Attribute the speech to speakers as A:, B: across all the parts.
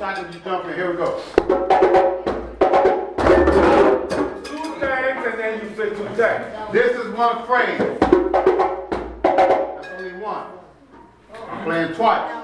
A: start to be jumping. Here we go. Two things, and then you say two things. This is one phrase. That's only one. I'm playing twice.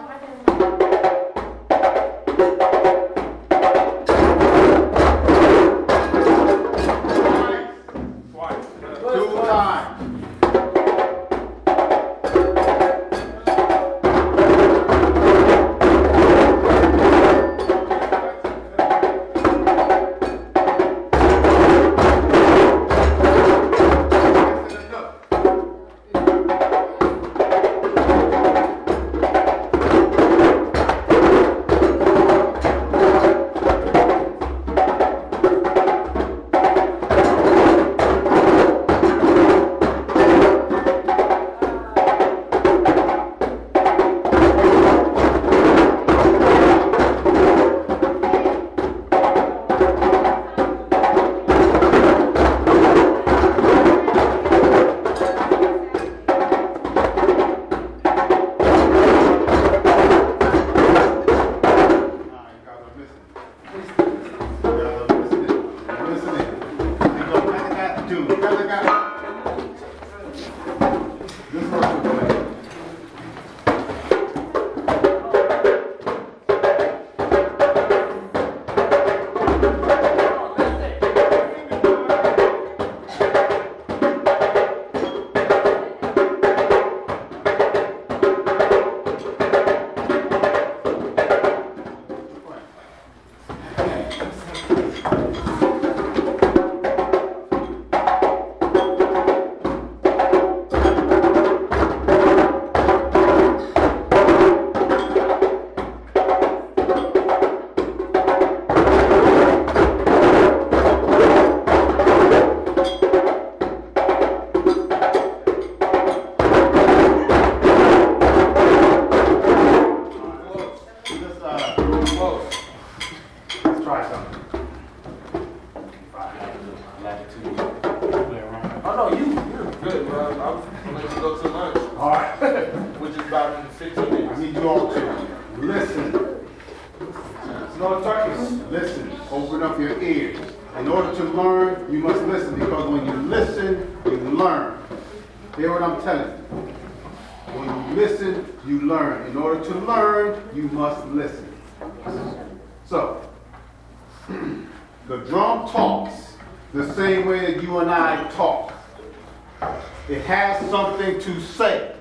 A: Something to say.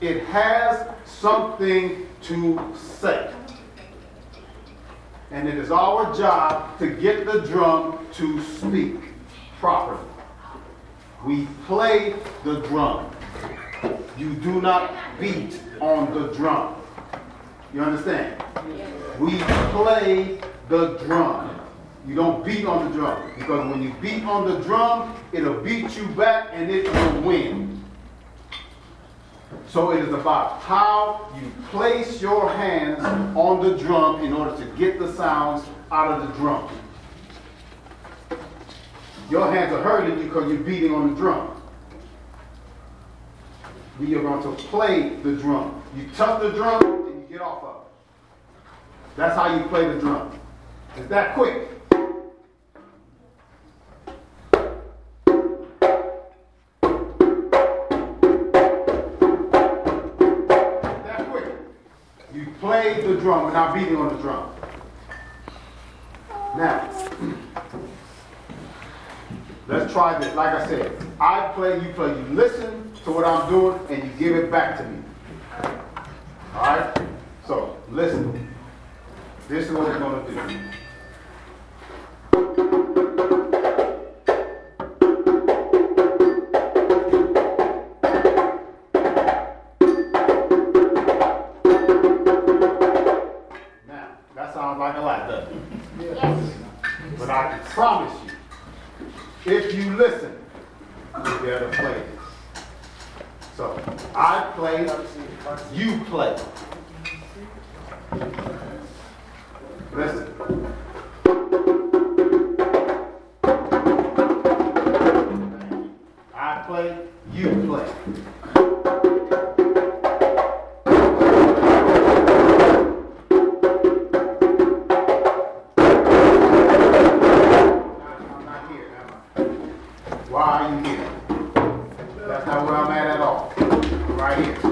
A: It has something to say. And it is our job to get the drum to speak properly. We play the drum. You do not beat on the drum. You understand? We play the drum. You don't beat on the drum. Because when you beat on the drum, it'll beat you back and it will win. So it is about how you place your hands on the drum in order to get the sounds out of the drum. Your hands are hurting because you're beating on the drum. We are going to play the drum. You touch the drum and you get off of it. That's how you play the drum. It's that quick. Drum without beating on the drum. Now, let's try this. Like I said, I play, you play. You listen to what I'm doing and you give it back to me. All right? So, listen. This is what we're going to do. Promise you, if you listen, you'll be able to play this. So, I play, you play. That's not where I'm at at all. Here.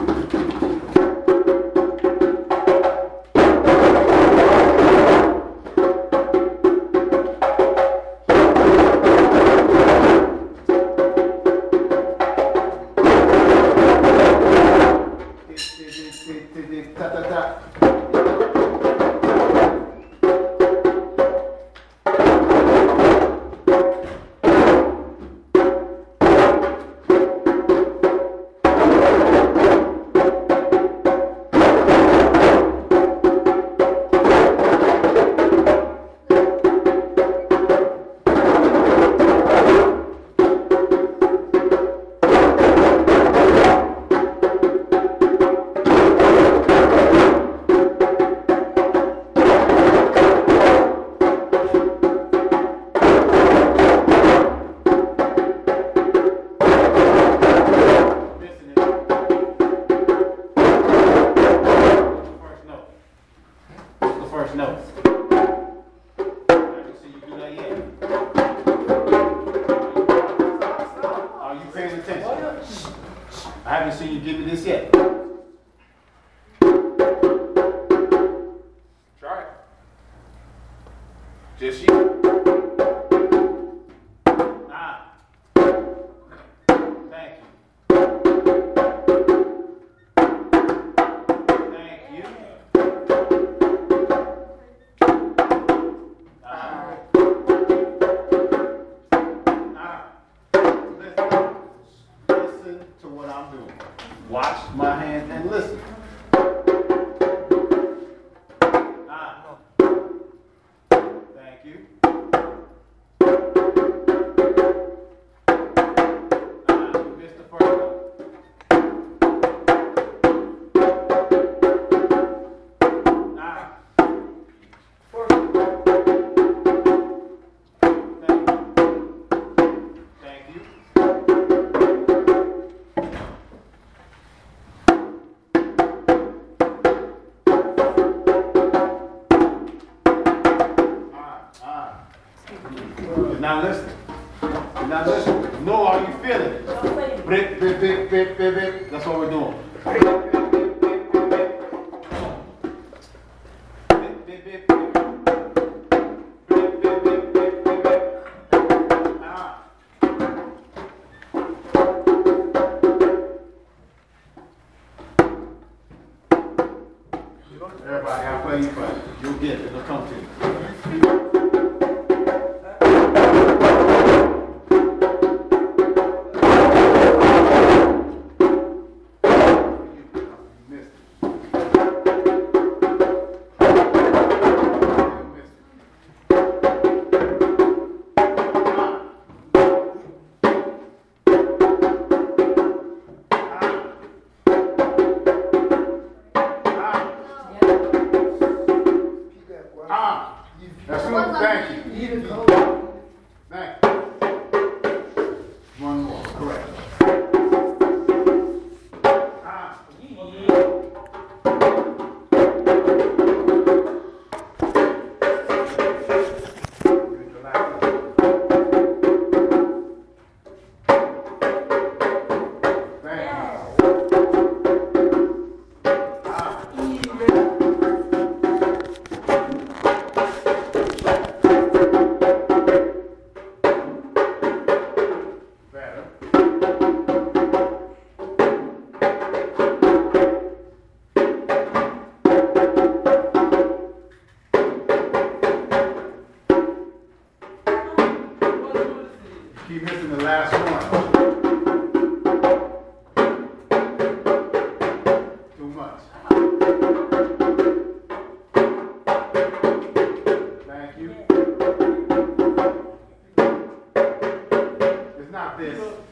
A: This.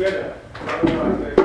B: Together.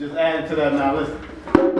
A: Just adding to that now, listen.